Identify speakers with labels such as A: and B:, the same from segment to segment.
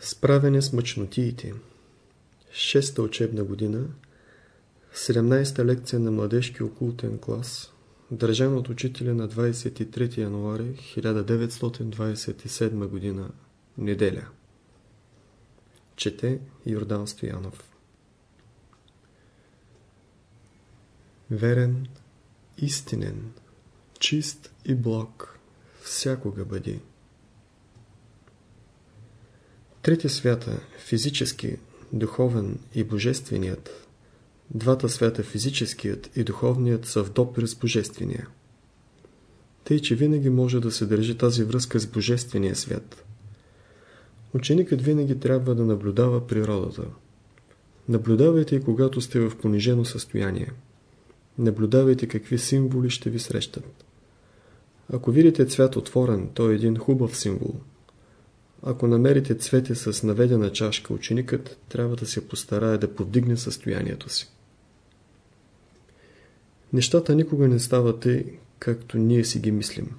A: Справяне с мъчнотиите. Шеста учебна година. 17-та лекция на младежки окултен клас държан от учителя на 23 януари 1927 година неделя. Чете Йордан Стоянов. Верен, истинен, чист и благ всякога бъди. Трети свята, физически, духовен и божественият, двата свята, физическият и духовният, са в допир с божествения. Тъй, че винаги може да се държи тази връзка с божествения свят. Ученикът винаги трябва да наблюдава природата. Наблюдавайте и когато сте в понижено състояние. Наблюдавайте какви символи ще ви срещат. Ако видите цвят отворен, то е един хубав символ – ако намерите цвете с наведена чашка, ученикът трябва да се постарае да повдигне състоянието си. Нещата никога не стават тъй, както ние си ги мислим.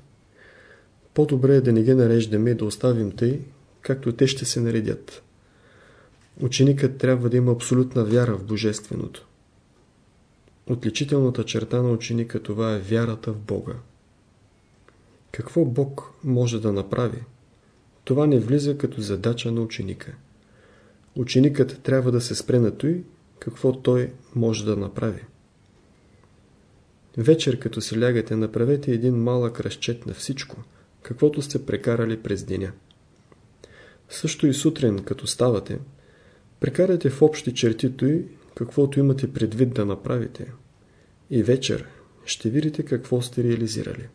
A: По-добре е да не ги нареждаме и да оставим тъй, както те ще се наредят. Ученикът трябва да има абсолютна вяра в Божественото. Отличителната черта на ученика това е вярата в Бога. Какво Бог може да направи? Това не влиза като задача на ученика. Ученикът трябва да се спре на той, какво той може да направи. Вечер, като си лягате, направете един малък разчет на всичко, каквото сте прекарали през деня. Също и сутрин, като ставате, прекарате в общи черти той, каквото имате предвид да направите. И вечер ще видите какво сте реализирали.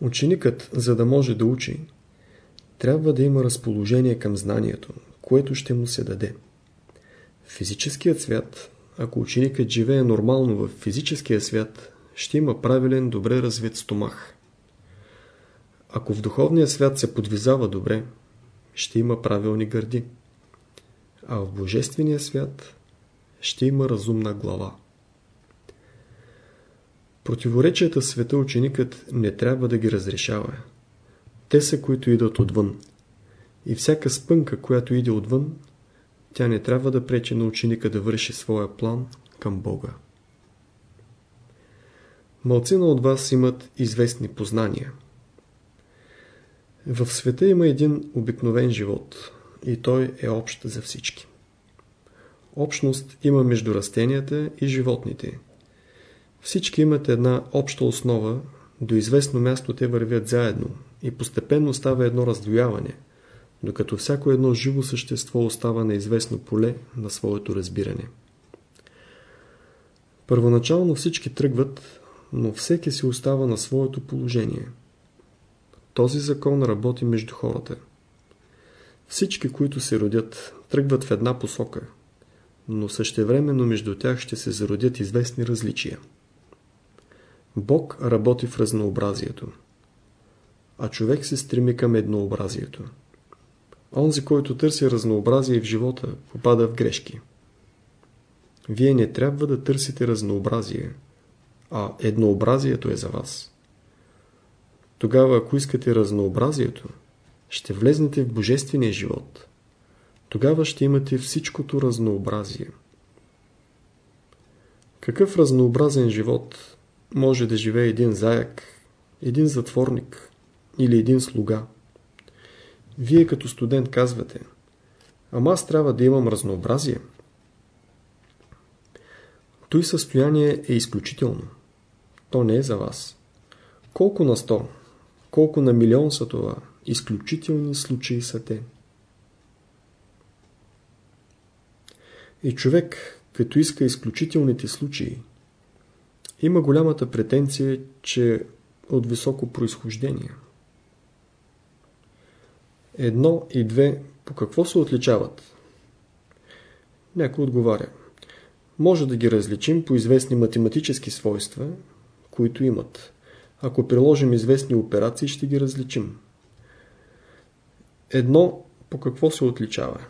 A: Ученикът, за да може да учи, трябва да има разположение към знанието, което ще му се даде. Физическият свят, ако ученикът живее нормално в физическия свят, ще има правилен, добре развит стомах. Ако в духовния свят се подвизава добре, ще има правилни гърди. А в божествения свят ще има разумна глава. Противоречията в света ученикът не трябва да ги разрешава. Те са, които идат отвън. И всяка спънка, която иде отвън, тя не трябва да пречи на ученика да върши своя план към Бога. Малцина от вас имат известни познания. В света има един обикновен живот и той е общ за всички. Общност има между растенията и животните – всички имат една обща основа, до известно място те вървят заедно и постепенно става едно раздвояване, докато всяко едно живо същество остава на известно поле на своето разбиране. Първоначално всички тръгват, но всеки си остава на своето положение. Този закон работи между хората. Всички, които се родят, тръгват в една посока, но същевременно между тях ще се зародят известни различия. Бог работи в разнообразието, а човек се стреми към еднообразието. Онзи, който търси разнообразие в живота, попада в грешки. Вие не трябва да търсите разнообразие, а еднообразието е за вас. Тогава, ако искате разнообразието, ще влезнете в божествения живот. Тогава ще имате всичкото разнообразие. Какъв разнообразен живот може да живее един заяк, един затворник или един слуга. Вие като студент казвате, ама аз трябва да имам разнообразие. Той състояние е изключително. То не е за вас. Колко на сто, колко на милион са това, изключителни случаи са те. И човек, като иска изключителните случаи, има голямата претенция, че от високо происхождение. Едно и две по какво се отличават? Някой отговаря. Може да ги различим по известни математически свойства, които имат. Ако приложим известни операции, ще ги различим. Едно по какво се отличава?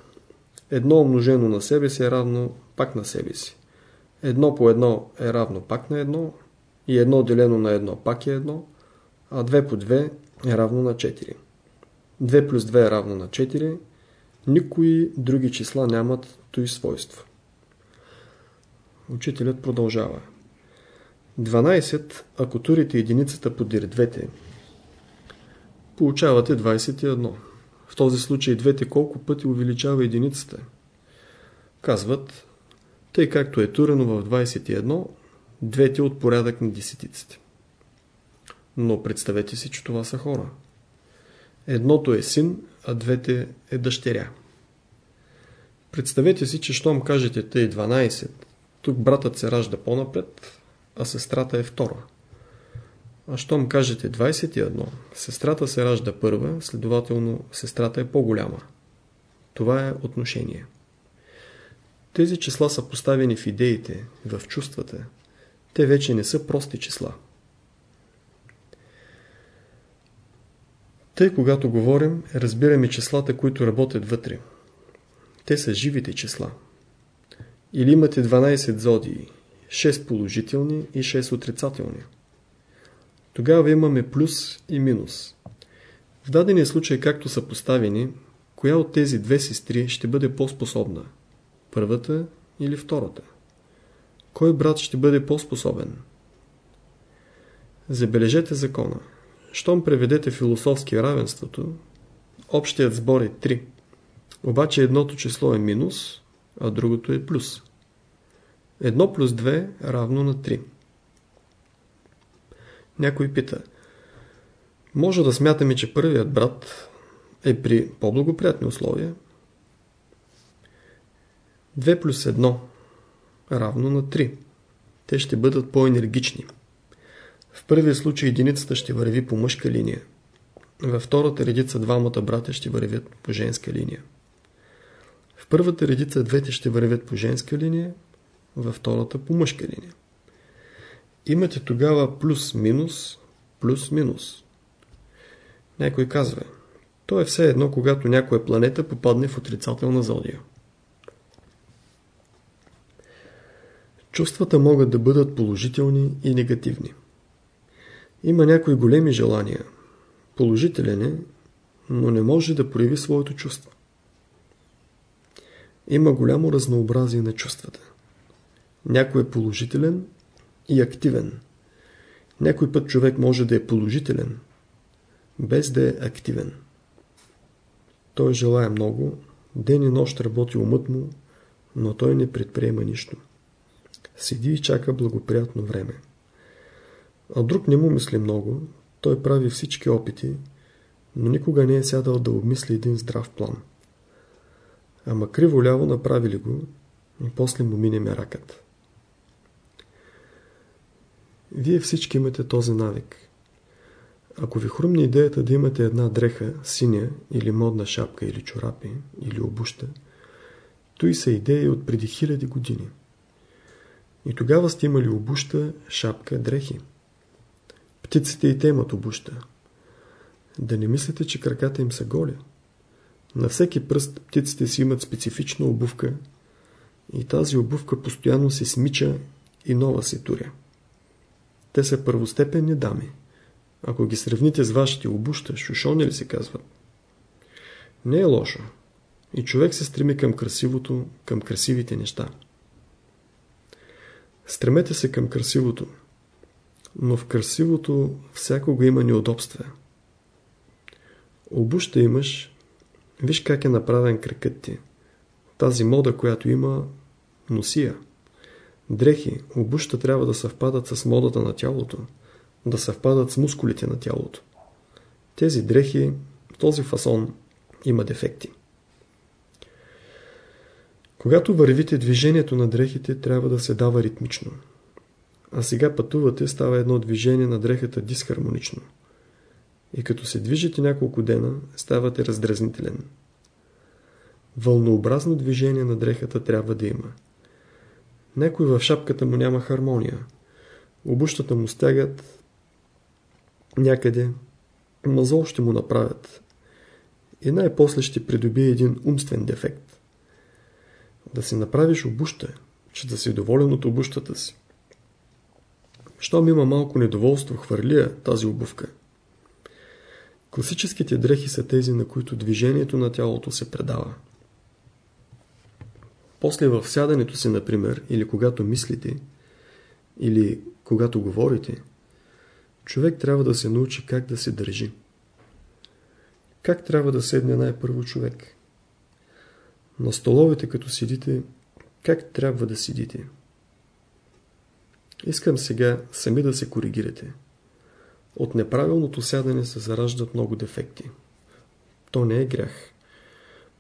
A: Едно умножено на себе си е равно пак на себе си. Едно по едно е равно пак на едно и едно делено на едно пак е едно, а две по две е равно на 4. 2 плюс 2 е равно на 4, никои други числа нямат той свойство. Учителят продължава. 12, ако турите единицата подир двете, получавате 21. В този случай двете колко пъти увеличава единицата? Казват, тъй както е турено в 21, двете от порядък на десетиците. Но представете си, че това са хора. Едното е син, а двете е дъщеря. Представете си, че щом кажете тъй 12, тук братът се ражда по-напред, а сестрата е втора. А щом кажете 21, сестрата се ражда първа, следователно сестрата е по-голяма. Това е отношение. Тези числа са поставени в идеите, в чувствата. Те вече не са прости числа. Тъй, когато говорим, разбираме числата, които работят вътре. Те са живите числа. Или имате 12 зодии, 6 положителни и 6 отрицателни. Тогава имаме плюс и минус. В дадения случай, както са поставени, коя от тези две сестри ще бъде по-способна? Първата или втората? Кой брат ще бъде по-способен? Забележете закона. Щом преведете философски равенството, общият сбор е 3. Обаче едното число е минус, а другото е плюс. 1 плюс 2 равно на 3. Някой пита. Може да смятаме, че първият брат е при по-благоприятни условия. 2 плюс 1 равно на 3. Те ще бъдат по-енергични. В първия случай единицата ще върви по мъжка линия. Във втората редица двамата брата ще вървят по женска линия. В първата редица двете ще вървят по женска линия, във втората по мъжка линия. Имате тогава плюс-минус, плюс-минус. Някой казва, то е все едно, когато някоя планета попадне в отрицателна зодия. Чувствата могат да бъдат положителни и негативни. Има някои големи желания. Положителен е, но не може да прояви своето чувство. Има голямо разнообразие на чувствата. Някой е положителен и активен. Някой път човек може да е положителен, без да е активен. Той желая много, ден и нощ работи умът му, но той не предприема нищо. Седи и чака благоприятно време. А друг не му мисли много, той прави всички опити, но никога не е сядал да обмисли един здрав план. Ама криво-ляво направили го и после му мине меракът. Вие всички имате този навик. Ако ви хрумне идеята да имате една дреха, синя или модна шапка или чорапи или обуща, той са идеи от преди хиляди години. И тогава сте имали обуща, шапка, дрехи. Птиците и те имат обуща. Да не мислите, че краката им са голи. На всеки пръст птиците си имат специфична обувка и тази обувка постоянно се смича и нова се туря. Те са първостепенни дами. Ако ги сравните с вашите обуща, шушони ли се казват? Не е лошо. И човек се стреми към красивото, към красивите неща. Стремете се към красивото, но в красивото всякога има неудобства. Обуща имаш, виж как е направен кракът ти. Тази мода, която има, носия. Дрехи, обуща трябва да съвпадат с модата на тялото, да съвпадат с мускулите на тялото. Тези дрехи, този фасон има дефекти. Когато вървите, движението на дрехите трябва да се дава ритмично. А сега пътувате, става едно движение на дрехата дисхармонично. И като се движите няколко дена, ставате раздразнителен. Вълнообразно движение на дрехата трябва да има. Некой в шапката му няма хармония. Обущата му стягат някъде. Мазол ще му направят. И най-после ще придобие един умствен дефект. Да си направиш обуща, че да си доволен от обущата си. Щом има малко недоволство, хвърлия тази обувка. Класическите дрехи са тези, на които движението на тялото се предава. После в сядането си, например, или когато мислите, или когато говорите, човек трябва да се научи как да се държи. Как трябва да седне най-първо човек? На столовете, като седите, как трябва да седите? Искам сега сами да се коригирате. От неправилното сядане се зараждат много дефекти. То не е грях.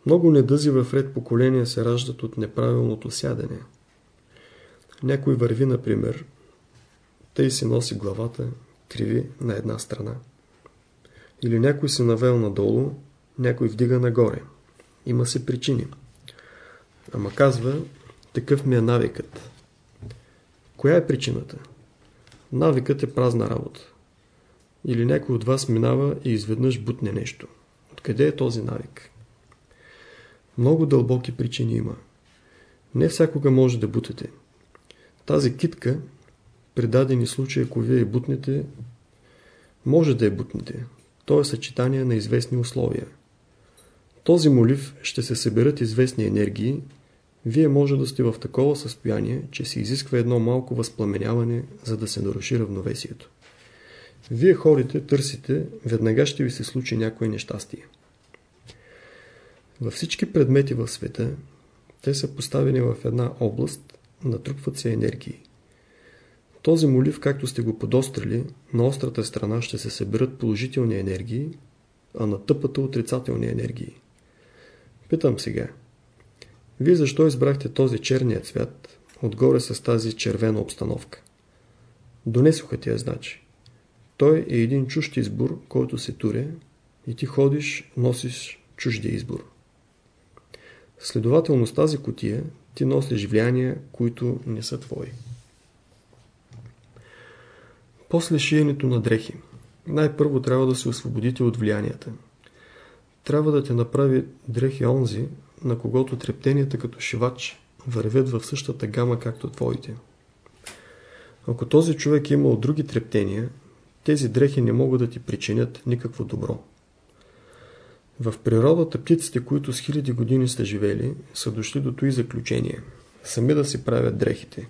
A: Много недъзи в ред поколения се раждат от неправилното сядане. Някой върви, например, тъй си носи главата, криви на една страна. Или някой се навел надолу, някой вдига нагоре. Има се причини. Ама казва, такъв ми е навикът. Коя е причината? Навикът е празна работа. Или някой от вас минава и изведнъж бутне нещо. Откъде е този навик? Много дълбоки причини има. Не всякога може да бутете. Тази китка, при дадени случаи, ако вие бутнете, може да я бутнете. То е съчетание на известни условия. Този молив ще се съберат известни енергии, вие може да сте в такова състояние, че се изисква едно малко възпламеняване, за да се наруши равновесието. Вие ходите, търсите, веднага ще ви се случи някое нещастие. Във всички предмети в света, те са поставени в една област, натрупват се енергии. Този молив, както сте го подострили, на острата страна ще се съберат положителни енергии, а на тъпата отрицателни енергии. Питам сега, вие защо избрахте този черния цвят, отгоре с тази червена обстановка? Донесоха тия значи. Той е един чужд избор, който се туре и ти ходиш, носиш чуждия избор. Следователно с тази котия ти носиш влияния, които не са твои. После шиенето на дрехи. Най-първо трябва да се освободите от влиянията. Трябва да те направи дрехи онзи, на когото трептенията като шивач вървят в същата гама, както твоите. Ако този човек е имал други трептения, тези дрехи не могат да ти причинят никакво добро. В природата птиците, които с хиляди години са живели, са дошли до този заключение. Сами да си правят дрехите.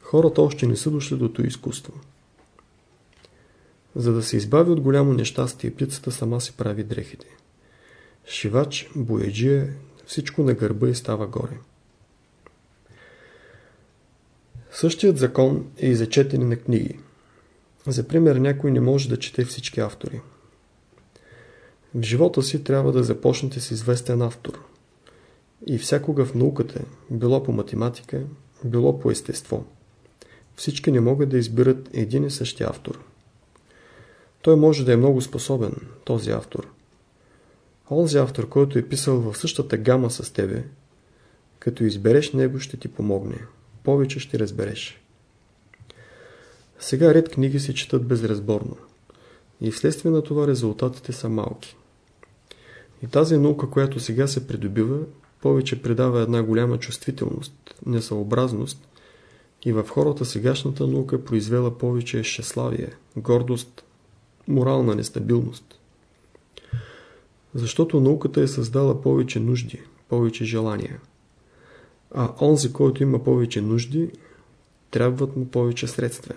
A: Хората още не са дошли до това изкуство. За да се избави от голямо нещастие, птицата сама си прави дрехите. Шивач, бояджия, всичко на гърба и става горе. Същият закон е и за четене на книги. За пример, някой не може да чете всички автори. В живота си трябва да започнете с известен автор. И всякога в науката, било по математика, било по естество. Всички не могат да избират един и същи автор. Той може да е много способен, този автор. Онзи автор, който е писал в същата гама с тебе, като избереш него, ще ти помогне. Повече ще разбереш. Сега ред книги се четат безразборно. И вследствие на това резултатите са малки. И тази наука, която сега се придобива, повече придава една голяма чувствителност, несъобразност и в хората сегашната наука произвела повече щеславие, гордост, морална нестабилност. Защото науката е създала повече нужди, повече желания. А онзи, който има повече нужди, трябват му повече средства.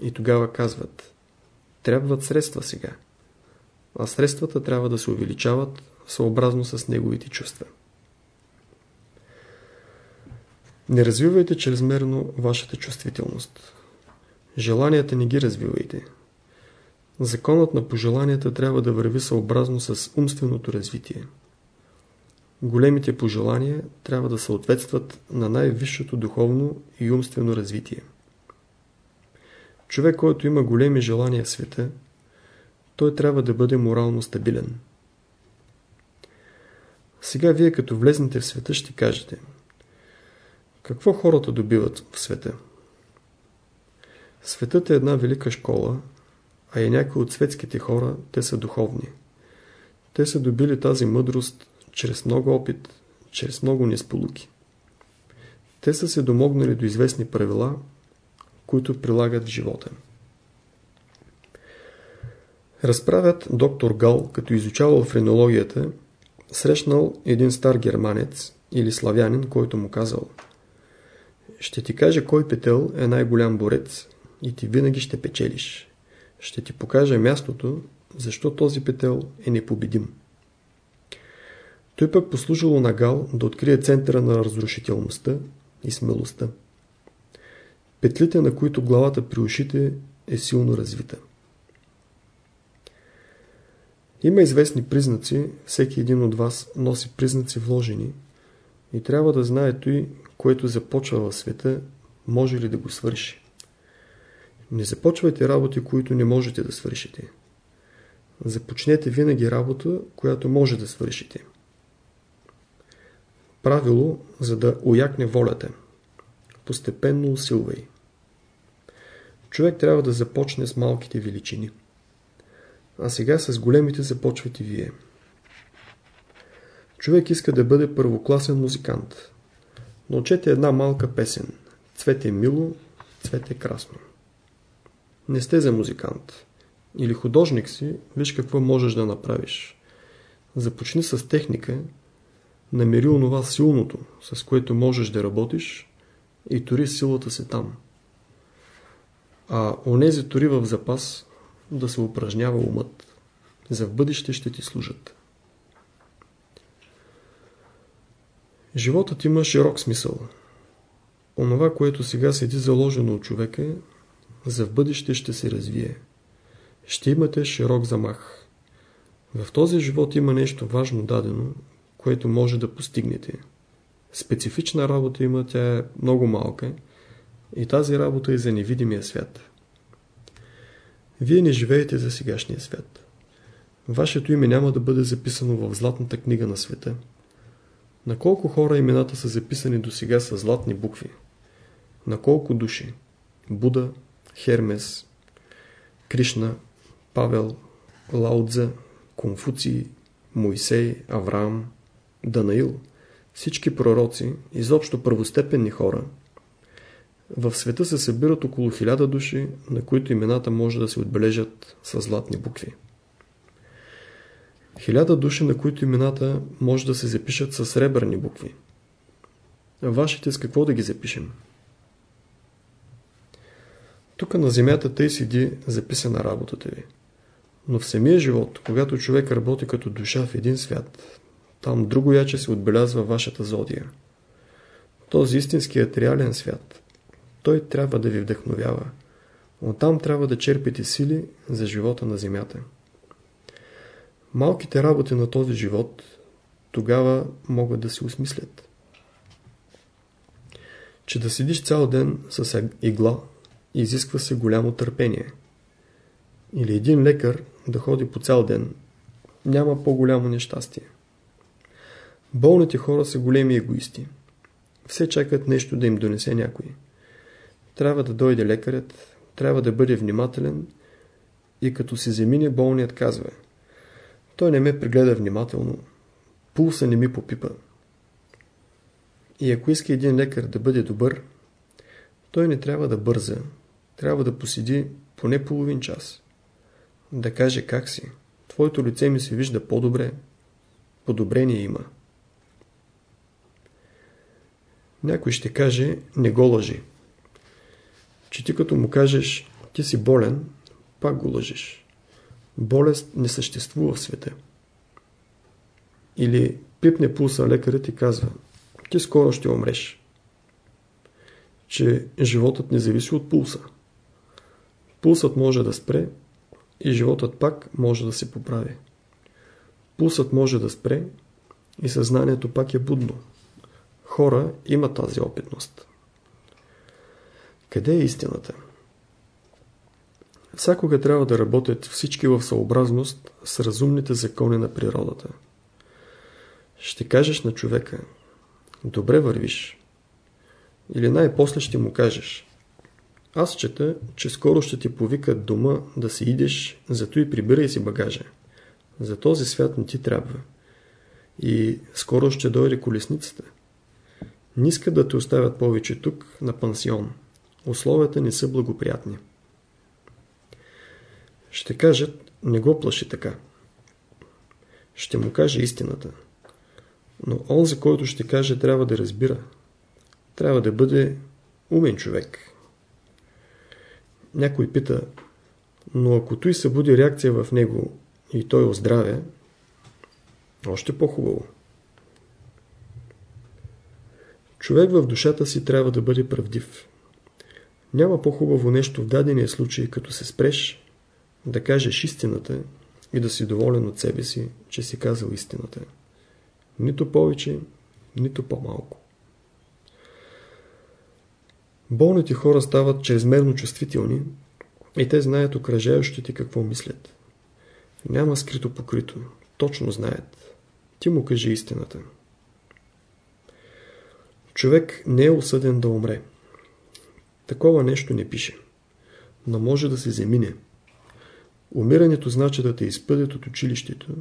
A: И тогава казват, трябват средства сега. А средствата трябва да се увеличават съобразно с неговите чувства. Не развивайте чрезмерно вашата чувствителност. Желанията не ги развивайте. Законът на пожеланията трябва да върви съобразно с умственото развитие. Големите пожелания трябва да съответстват на най-висшето духовно и умствено развитие. Човек, който има големи желания в света, той трябва да бъде морално стабилен. Сега вие като влезнете в света ще кажете Какво хората добиват в света? Светът е една велика школа, а и някои от светските хора, те са духовни. Те са добили тази мъдрост чрез много опит, чрез много несполуки. Те са се домогнали до известни правила, които прилагат в живота. Разправят доктор Гал, като изучавал френологията, срещнал един стар германец или славянин, който му казал Ще ти кажа кой петел е най-голям борец и ти винаги ще печелиш. Ще ти покажа мястото, защо този петел е непобедим. Той пък послужило на Гал да открие центъра на разрушителността и смелостта. Петлите, на които главата при ушите е силно развита. Има известни признаци, всеки един от вас носи признаци вложени и трябва да знае той, което започва в света, може ли да го свърши. Не започвайте работи, които не можете да свършите. Започнете винаги работа, която може да свършите. Правило, за да уякне волята. Постепенно усилвай. Човек трябва да започне с малките величини. А сега с големите започвате вие. Човек иска да бъде първокласен музикант. Научете една малка песен. Цвете мило, цвете красно. Не сте за музикант. Или художник си, виж какво можеш да направиш. Започни с техника, намери онова силното, с което можеш да работиш и тори силата си там. А онези тори в запас да се упражнява умът. За в бъдеще ще ти служат. Животът има широк смисъл. Онова, което сега седи заложено от човека, за в бъдеще ще се развие. Ще имате широк замах. В този живот има нещо важно дадено, което може да постигнете. Специфична работа има, тя е много малка и тази работа е за невидимия свят. Вие не живеете за сегашния свят. Вашето име няма да бъде записано в златната книга на света. На колко хора имената са записани до сега с златни букви? На колко души? Буда, Хермес, Кришна, Павел, Лаудза, Конфуций, Моисей, Авраам, Данаил, всички пророци, изобщо първостепенни хора, в света се събират около хиляда души, на които имената може да се отбележат с златни букви. Хиляда души, на които имената може да се запишат с сребърни букви. Вашите с какво да ги запишем? Тук на земята тъй седи записана работата ви. Но в самия живот, когато човек работи като душа в един свят, там друго яче се отбелязва вашата зодия. Този истинският реален свят, той трябва да ви вдъхновява. Оттам трябва да черпите сили за живота на земята. Малките работи на този живот тогава могат да се осмислят. Че да седиш цял ден с игла изисква се голямо търпение. Или един лекар да ходи по цял ден няма по-голямо нещастие. Болните хора са големи егоисти. Все чакат нещо да им донесе някой. Трябва да дойде лекарят, трябва да бъде внимателен и като се замине болният казва Той не ме прегледа внимателно, пулса не ми попипа. И ако иска един лекар да бъде добър, той не трябва да бърза, трябва да поседи поне половин час. Да каже как си. Твоето лице ми се вижда по-добре. Подобрение има. Някой ще каже, не го лъжи. Че ти като му кажеш, ти си болен, пак го лъжиш. Болест не съществува в света. Или пипне пулса лекарът и казва, ти скоро ще умреш. Че животът не зависи от пулса. Пулсът може да спре и животът пак може да се поправи. Пулсът може да спре и съзнанието пак е будно хора имат тази опитност. Къде е истината? Всякога трябва да работят всички в съобразност с разумните закони на природата. Ще кажеш на човека Добре вървиш. Или най-после ще му кажеш Аз чета, че скоро ще ти повикат дома да си идеш, зато и прибирай си багажа. За този свят не ти трябва. И скоро ще дойде колесницата. Не искат да те оставят повече тук, на пансион. Условията не са благоприятни. Ще кажат, не го плаши така. Ще му каже истината. Но он, за който ще каже, трябва да разбира. Трябва да бъде умен човек. Някой пита, но ако той събуди реакция в него и той оздравя, още по-хубаво. Човек в душата си трябва да бъде правдив. Няма по-хубаво нещо в дадения случай, като се спреш, да кажеш истината и да си доволен от себе си, че си казал истината. Нито повече, нито по-малко. Болните хора стават чрезмерно чувствителни и те знаят окръжающите какво мислят. Няма скрито покрито. Точно знаят. Ти му кажи истината. Човек не е осъден да умре. Такова нещо не пише. Но може да се замине. Умирането значи да те изпъдят от училището,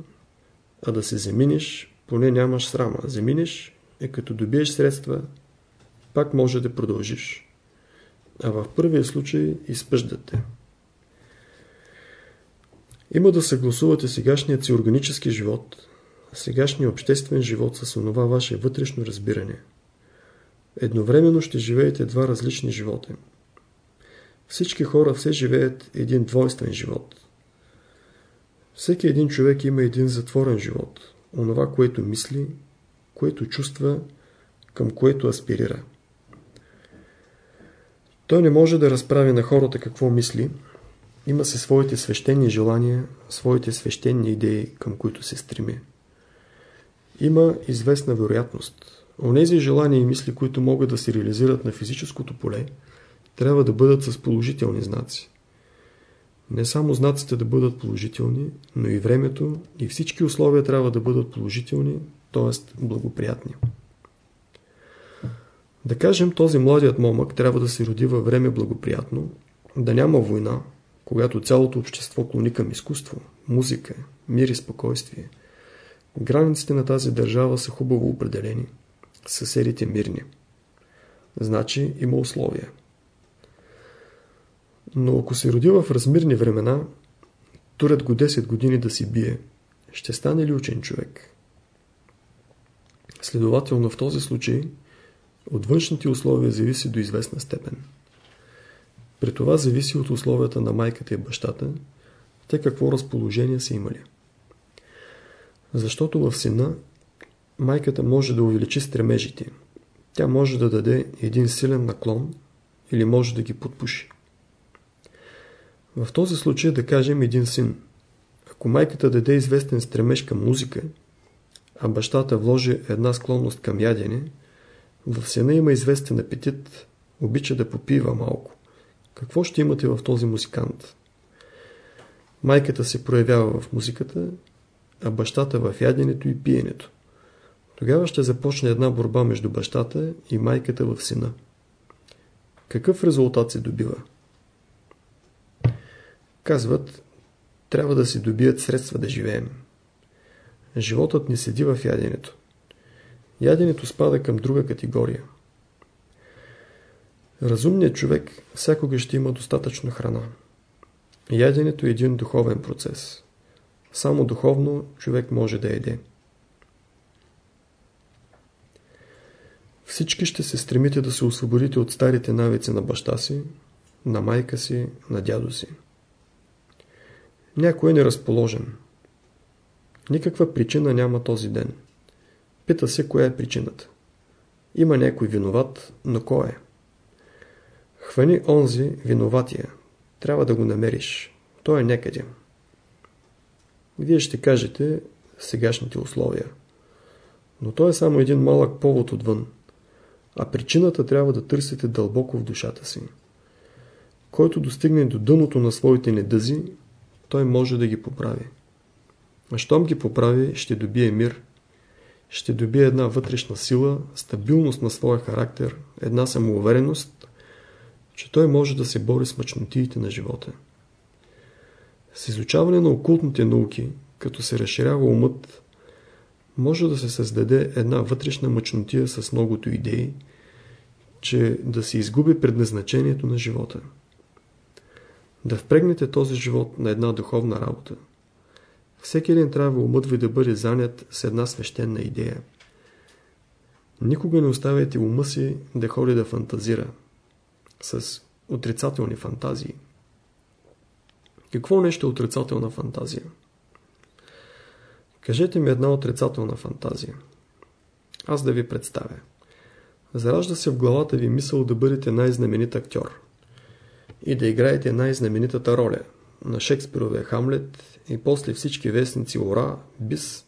A: а да се заминеш, поне нямаш срама. Заминеш е като добиеш средства, пак може да продължиш. А в първия случай изпъждат те. Има да съгласувате сегашният си органически живот, сегашния обществен живот с онова ваше вътрешно разбиране. Едновременно ще живеете два различни живота. Всички хора все живеят един двойствен живот. Всеки един човек има един затворен живот. Онова, което мисли, което чувства, към което аспирира. Той не може да разправи на хората какво мисли, има се своите свещени желания, своите свещени идеи, към които се стреми. Има известна вероятност. Онези желания и мисли, които могат да се реализират на физическото поле, трябва да бъдат с положителни знаци. Не само знаците да бъдат положителни, но и времето и всички условия трябва да бъдат положителни, т.е. благоприятни. Да кажем, този младият момък трябва да се роди във време благоприятно, да няма война, когато цялото общество клони към изкуство, музика, мир и спокойствие. Границите на тази държава са хубаво определени, съседите мирни. Значи има условия. Но ако се роди в размирни времена, турят го 10 години да си бие, ще стане ли учен човек? Следователно в този случай от външните условия зависи до известна степен. При това зависи от условията на майката и бащата, те какво разположение са имали. Защото в сина майката може да увеличи стремежите. Тя може да даде един силен наклон или може да ги подпуши. В този случай да кажем един син. Ако майката даде известен стремеж към музика, а бащата вложи една склонност към ядене, в сина има известен апетит, обича да попива малко. Какво ще имате в този музикант? Майката се проявява в музиката, а бащата в яденето и пиенето. Тогава ще започне една борба между бащата и майката в сина. Какъв резултат се добива? Казват, трябва да се добият средства да живеем. Животът не седи в яденето. Яденето спада към друга категория – Разумният човек всякога ще има достатъчно храна. Яденето е един духовен процес. Само духовно човек може да еде. Всички ще се стремите да се освободите от старите навици на баща си, на майка си, на дядо си. Някой е неразположен. Никаква причина няма този ден. Пита се, коя е причината. Има някой виноват, но кой е? Хвани онзи виноватия. Трябва да го намериш. Той е някъде. Вие ще кажете сегашните условия. Но той е само един малък повод отвън. А причината трябва да търсите дълбоко в душата си. Който достигне до дъното на своите недъзи, той може да ги поправи. А щом ги поправи, ще добие мир, ще добие една вътрешна сила, стабилност на своя характер, една самоувереност че той може да се бори с мъчнотиите на живота. С изучаване на окултните науки, като се разширява умът, може да се създаде една вътрешна мъчнотия с многото идеи, че да се изгуби предназначението на живота. да впрегнете този живот на една духовна работа. Всеки ден трябва умът ви да бъде занят с една свещена идея. Никога не оставяйте ума си да ходи да фантазира с отрицателни фантазии. Какво нещо е отрицателна фантазия? Кажете ми една отрицателна фантазия. Аз да ви представя. Заражда се в главата ви мисъл да бъдете най-знаменит актьор и да играете най-знаменитата роля на Шекспировия Хамлет и после всички вестници Ора, Бис.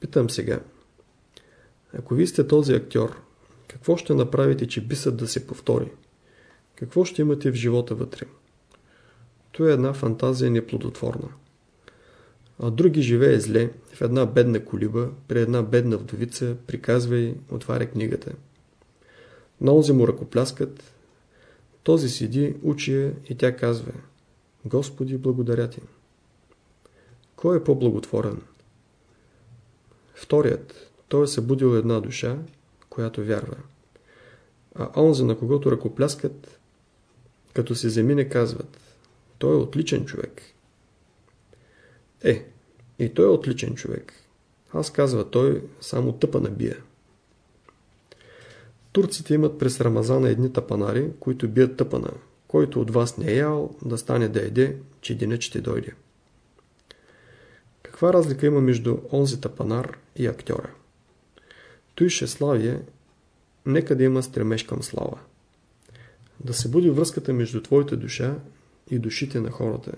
A: Питам сега. Ако ви сте този актьор, какво ще направите, че бисът да се повтори? Какво ще имате в живота вътре? То е една фантазия неплодотворна. А други живее зле, в една бедна колиба, при една бедна вдовица, приказва и отваря книгата. На онзи му ръкопляскат, този седи, учи я и тя казва Господи, благодаря ти. Кой е по-благотворен? Вторият, той е събудил една душа, която вярва. А онзи, на когото ръкопляскат, като се замине, казват Той е отличен човек. Е, и той е отличен човек. Аз казва той само тъпа набия. Турците имат през Рамазана едни тапанари, които бият тъпана. Който от вас не е ял, да стане да еде, че денят ще дойде. Каква разлика има между онзи тапанар и актьора? Той Шеславие, нека да има стремеж към слава. Да се буди връзката между твоята душа и душите на хората.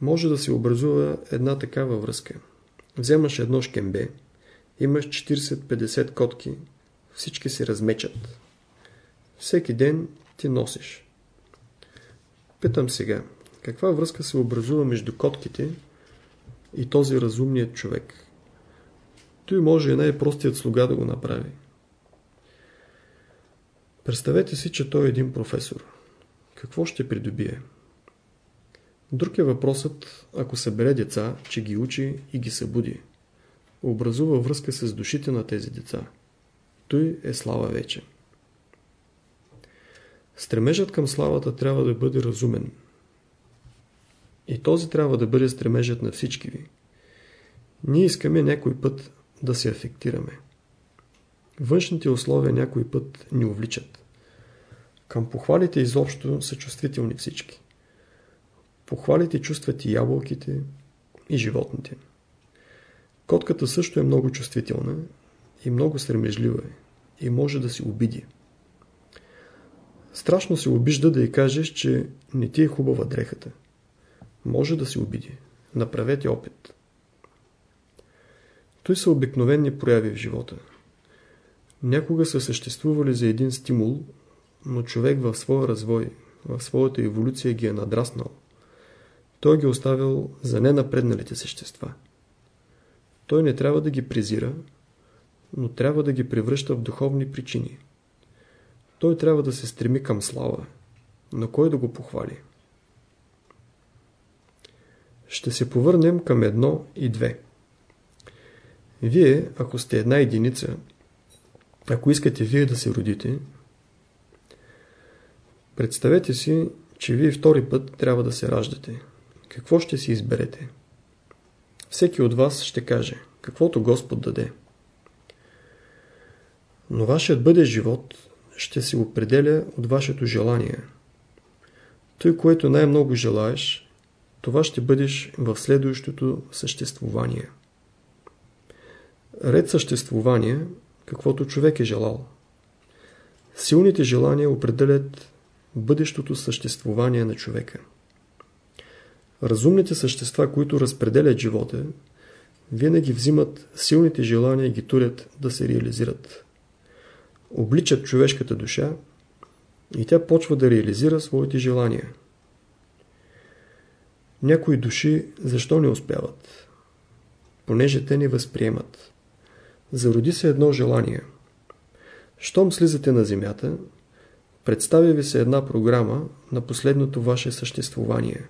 A: Може да се образува една такава връзка. Вземаш едно шкембе, имаш 40-50 котки, всички се размечат. Всеки ден ти носиш. Питам сега, каква връзка се образува между котките и този разумният човек? Той може и най-простият слуга да го направи. Представете си, че той е един професор. Какво ще придобие? Друг е въпросът, ако събере деца, че ги учи и ги събуди. Образува връзка с душите на тези деца. Той е слава вече. Стремежът към славата трябва да бъде разумен. И този трябва да бъде стремежът на всички ви. Ние искаме някой път да се афектираме. Външните условия някой път ни увличат. Към похвалите изобщо са чувствителни всички. Похвалите чувстват и ябълките, и животните. Котката също е много чувствителна и много сремежлива и може да се обиди. Страшно се обижда да й кажеш, че не ти е хубава дрехата. Може да се обиди. Направете опит. Той са обикновени прояви в живота. Някога са съществували за един стимул, но човек в своя развой, в своята еволюция ги е надраснал. Той ги е оставил за ненапредналите същества. Той не трябва да ги презира, но трябва да ги превръща в духовни причини. Той трябва да се стреми към слава, но кой да го похвали? Ще се повърнем към едно и две. Вие, ако сте една единица, ако искате вие да се родите, представете си, че вие втори път трябва да се раждате. Какво ще си изберете? Всеки от вас ще каже, каквото Господ даде. Но вашият бъдещ живот ще се определя от вашето желание. Той, което най-много желаеш, това ще бъдеш в следващото съществувание. Ред съществувания, каквото човек е желал. Силните желания определят бъдещото съществувание на човека. Разумните същества, които разпределят живота, винаги взимат силните желания и ги турят да се реализират обличат човешката душа и тя почва да реализира своите желания. Някои души защо не успяват? Понеже те не възприемат. Зароди се едно желание. Щом слизате на земята, представя ви се една програма на последното ваше съществувание.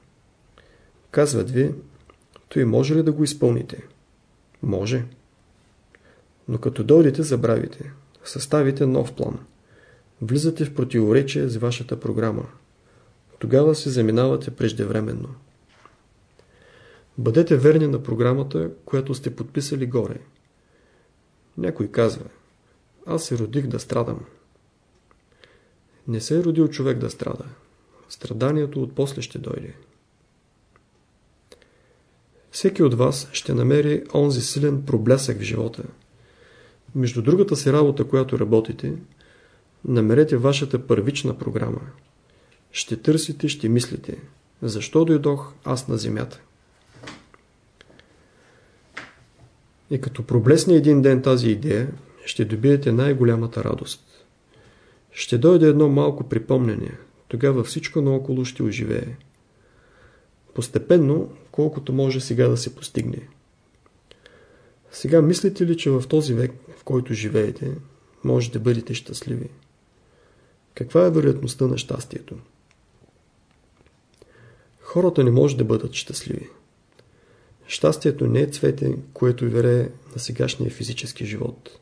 A: Казват ви, той може ли да го изпълните? Може. Но като дойдете, забравите съставите нов план. Влизате в противоречие с вашата програма. тогава се заминавате преждевременно. Бъдете верни на програмата, която сте подписали горе. Някой казва, аз се родих да страдам. Не се е родил човек да страда. Страданието от после ще дойде. Всеки от вас ще намери онзи силен проблясък в живота. Между другата си работа, която работите, намерете вашата първична програма. Ще търсите, ще мислите. Защо дойдох аз на земята? И като проблесне един ден тази идея, ще добиете най-голямата радост. Ще дойде едно малко припомнение, тогава всичко наоколо ще оживее. Постепенно, колкото може сега да се постигне. Сега мислите ли, че в този век, в който живеете, може да бъдете щастливи? Каква е вероятността на щастието? Хората не може да бъдат щастливи. Щастието не е цвете, което верее на сегашния физически живот.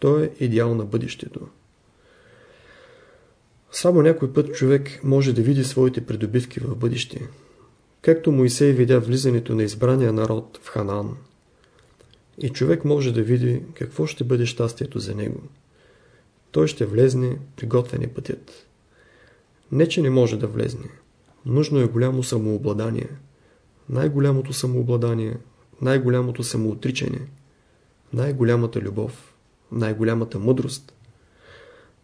A: То е идеал на бъдещето. Само някой път човек може да види своите придобивки в бъдеще. Както Моисей видя влизането на избрания народ в Ханаан. И човек може да види какво ще бъде щастието за него. Той ще влезне, приготвен е пътят. Не, че не може да влезне. Нужно е голямо самообладание. Най-голямото самообладание, най-голямото самоотричане, най-голямата любов, най-голямата мъдрост,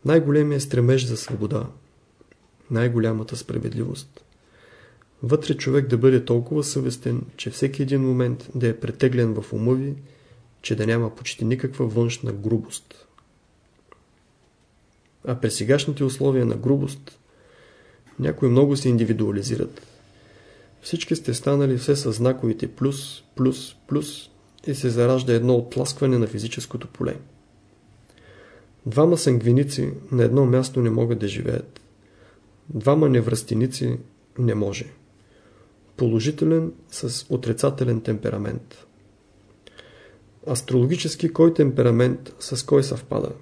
A: най-големия стремеж за свобода, най-голямата справедливост. Вътре човек да бъде толкова съвестен, че всеки един момент да е претеглен в ума ви, че да няма почти никаква външна грубост. А при сегашните условия на грубост, някои много се индивидуализират. Всички сте станали все с знаковите плюс, плюс, плюс и се заражда едно отласкване на физическото поле. Двама сангвиници на едно място не могат да живеят. Двама невръстеници не може. Положителен с отрицателен темперамент. Астрологически кой темперамент с кой съвпада?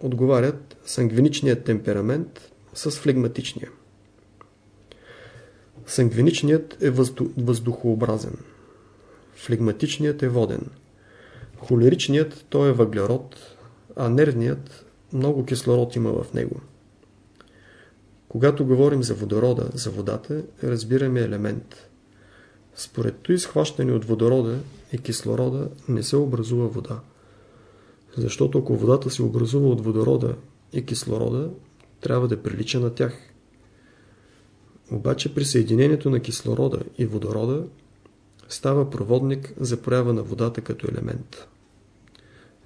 A: Отговарят сангвиничният темперамент с флегматичния. Сангвиничният е въздухообразен. Флегматичният е воден. Холеричният той е въглерод, а нервният много кислород има в него. Когато говорим за водорода, за водата, разбираме елемент. Според той изхващане от водорода и кислорода не се образува вода. Защото ако водата се образува от водорода и кислорода, трябва да прилича на тях. Обаче при съединението на кислорода и водорода става проводник за проява на водата като елемент.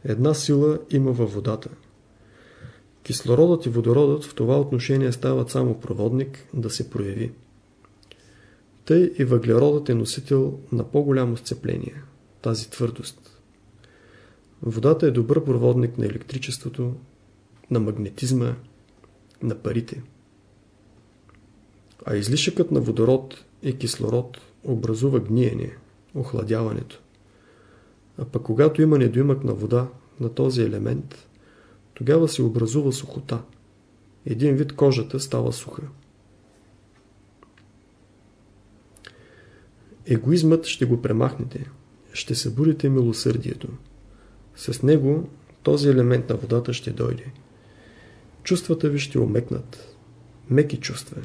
A: Една сила има във водата. Кислородът и водородът в това отношение стават само проводник да се прояви. Тъй и въглеродът е носител на по-голямо сцепление, тази твърдост. Водата е добър проводник на електричеството, на магнетизма, на парите. А излишъкът на водород и кислород образува гниене, охладяването. А пък когато има недоимък на вода, на този елемент, тогава се образува сухота. Един вид кожата става суха. Егоизмът ще го премахнете. Ще събудите милосърдието. С него този елемент на водата ще дойде. Чувствата ви ще омекнат. Меки чувства.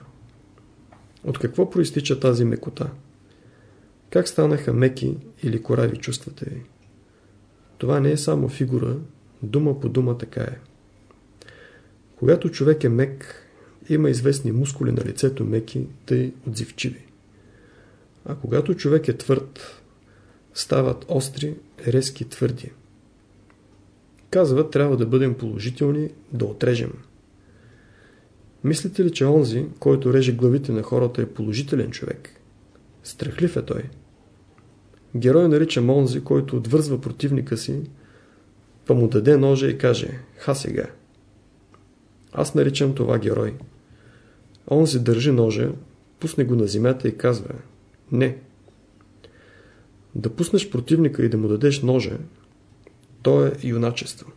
A: От какво проистича тази мекота? Как станаха меки или корави чувствата ви? Това не е само фигура, дума по дума така е. Когато човек е мек, има известни мускули на лицето меки, тъй отзивчиви. А когато човек е твърд, стават остри, резки, твърди. Казват, трябва да бъдем положителни, да отрежем. Мислите ли, че онзи, който реже главите на хората е положителен човек? Страхлив е той. Герой нарича онзи, който отвързва противника си, па му даде ножа и каже «Ха сега». Аз наричам това герой. Онзи държи ножа, пусне го на земята и казва «Не». Да пуснеш противника и да му дадеш ножа, то е юначество.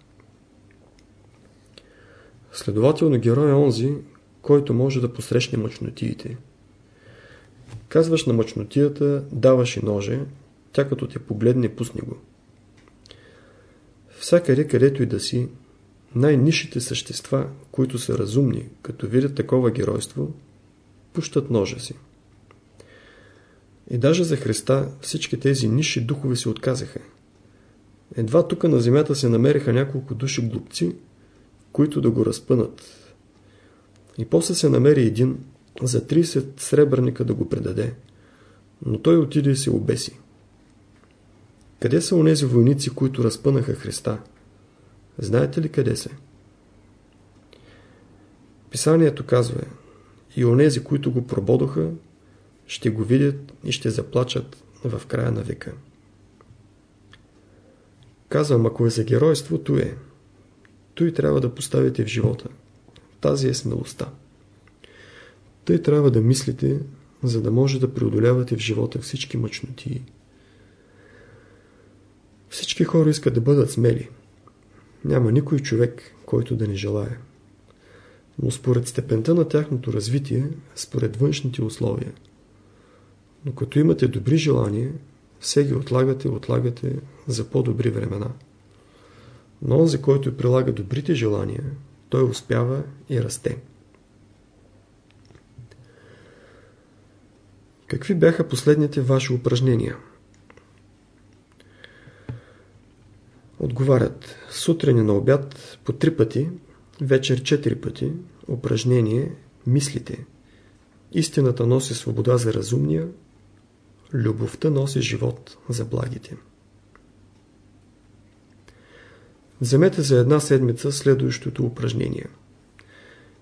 A: Следователно герой е онзи, който може да посрещне мъчнотиите. Казваш на мъчнотията, даваш и ноже, тя като те погледне, пусни го. Всякъде, където и да си, най-нишите същества, които са разумни, като видят такова геройство, пущат ножа си. И даже за Христа всички тези ниши духове се отказаха. Едва тук на земята се намериха няколко души глупци, които да го разпънат. И после се намери един за 30 сребърника да го предаде, но той отиде и се обеси. Къде са онези войници, които разпънаха Христа? Знаете ли къде са? Писанието казва, и онези, които го прободоха, ще го видят и ще заплачат в края на века. Казвам, ако е за геройство, то е. Той трябва да поставите в живота. Тази е смелостта. Тъй трябва да мислите, за да може да преодолявате в живота всички мъчноти. Всички хора искат да бъдат смели. Няма никой човек, който да не желая. Но според степента на тяхното развитие, според външните условия. Но като имате добри желания, все ги отлагате, отлагате за по-добри времена. Но онзи, който прилага добрите желания, той успява и расте. Какви бяха последните ваши упражнения? Отговарят сутрин на обяд по три пъти, вечер четири пъти, упражнение, мислите. Истината носи свобода за разумния, любовта носи живот за благите. Вземете за една седмица следващото упражнение.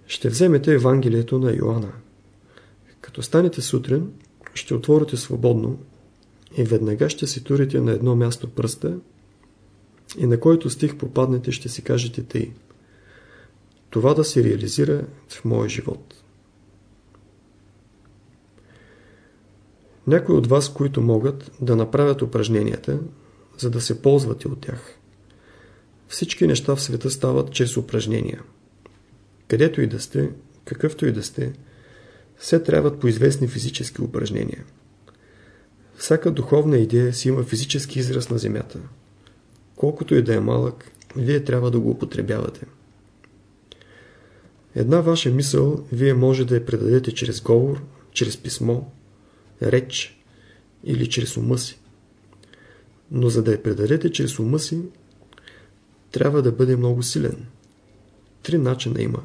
A: Ще вземете Евангелието на Йоанна. Като станете сутрин, ще отворите свободно и веднага ще си турите на едно място пръста и на който стих попаднете ще си кажете тъй. Това да се реализира в моя живот. Някои от вас, които могат да направят упражненията, за да се ползвате от тях. Всички неща в света стават чрез упражнения. Където и да сте, какъвто и да сте, все трябват по известни физически упражнения. Всяка духовна идея си има физически израз на Земята. Колкото и да е малък, вие трябва да го употребявате. Една ваша мисъл вие може да я предадете чрез говор, чрез писмо, реч или чрез ума си. Но за да я предадете чрез ума си, трябва да бъде много силен. Три начина има.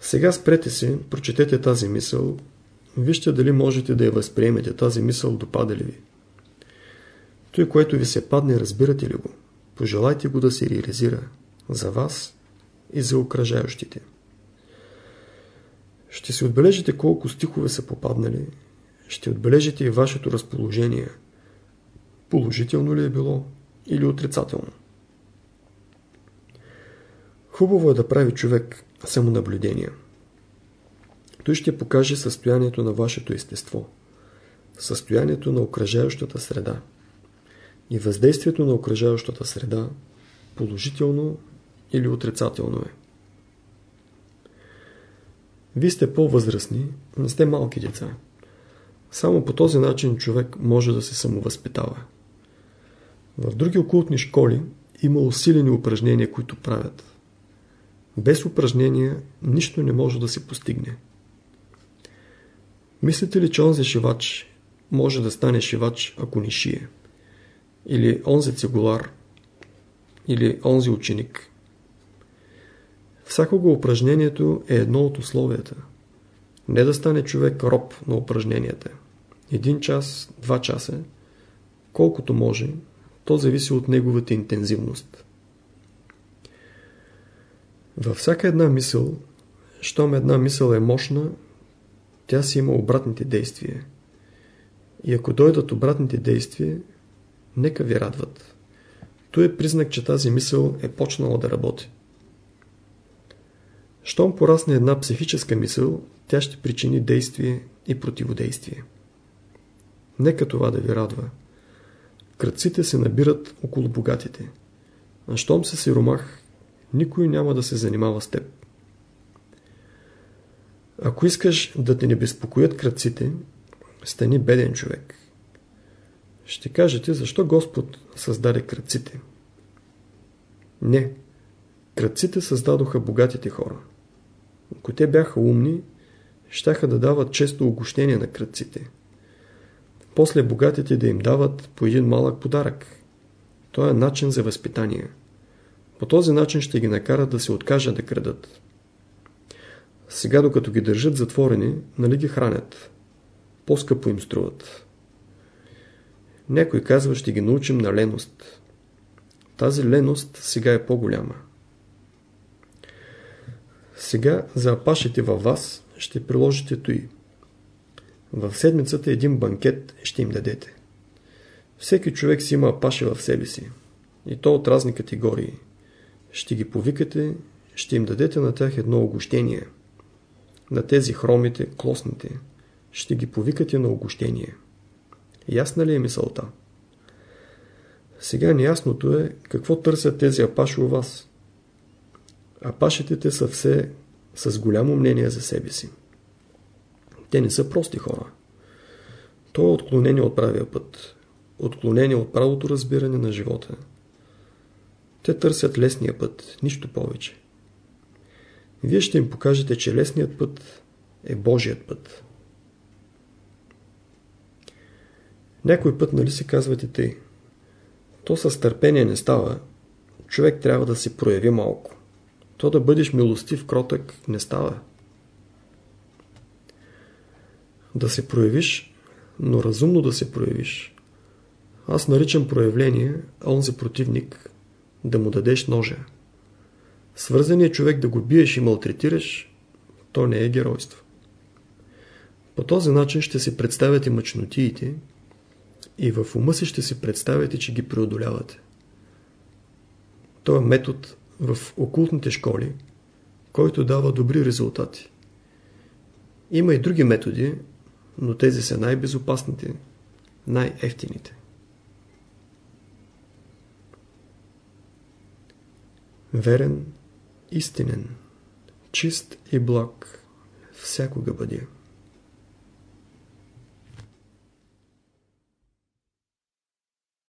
A: Сега спрете се, прочетете тази мисъл, вижте дали можете да я възприемете, тази мисъл допада ли ви. Той, което ви се падне, разбирате ли го? Пожелайте го да се реализира за вас и за окръжающите. Ще си отбележите колко стихове са попаднали, ще отбележите и вашето разположение. Положително ли е било или отрицателно? Хубаво е да прави човек самонаблюдение. Той ще покаже състоянието на вашето естество, състоянието на окръжающата среда и въздействието на окръжающата среда положително или отрицателно е. Вие сте по-възрастни, не сте малки деца. Само по този начин човек може да се самовъзпитава. В други окултни школи има усилени упражнения, които правят. Без упражнения нищо не може да се постигне. Мислите ли, че онзи шивач може да стане шивач, ако не шие? Или онзи цигулар? Или онзи ученик? Всякога упражнението е едно от условията. Не да стане човек роб на упражненията. Един час, два часа, колкото може, то зависи от неговата интензивност. Във всяка една мисъл, щом една мисъл е мощна, тя си има обратните действия. И ако дойдат обратните действия, нека ви радват. То е признак, че тази мисъл е почнала да работи. Щом порасне една психическа мисъл, тя ще причини действие и противодействие. Нека това да ви радва. Кръците се набират около богатите. А щом се сиромах, никой няма да се занимава с теб. Ако искаш да те не безпокоят кръците, стани беден човек. Ще кажете, защо Господ създаде кръците? Не. Кръците създадоха богатите хора. Ако те бяха умни, щяха да дават често огощение на кръците. После богатите да им дават по един малък подарък. Това е начин за възпитание. По този начин ще ги накарат да се откажат да крадат. Сега, докато ги държат затворени, нали ги хранят? По-скъпо им струват. Някой казва, ще ги научим на леност. Тази леност сега е по-голяма. Сега за апашите във вас ще приложите той. В седмицата един банкет ще им дадете. Всеки човек си има апаши в себе си. И то от разни категории. Ще ги повикате, ще им дадете на тях едно огощение. На тези хромите, клосните, ще ги повикате на огощение. Ясна ли е мисълта? Сега неясното е какво търсят тези апаши у вас. Апашите те са все с голямо мнение за себе си. Те не са прости хора. То е отклонение от правия път. Отклонение от правото разбиране на живота. Те търсят лесния път, нищо повече. Вие ще им покажете, че лесният път е Божият път. Някой път, нали си казвате тъй? То с търпение не става. Човек трябва да се прояви малко. То да бъдеш милостив, кротък, не става. Да се проявиш, но разумно да се проявиш. Аз наричам проявление, а онзи противник да му дадеш ножа. Свързаният човек да го биеш и малтретираш, то не е геройство. По този начин ще се представяте мъчнотиите и в ума си ще си представяте, че ги преодолявате. Това е метод в окултните школи, който дава добри резултати. Има и други методи, но тези са най-безопасните, най-ефтините. Верен, истинен, чист и благ всякога бъде.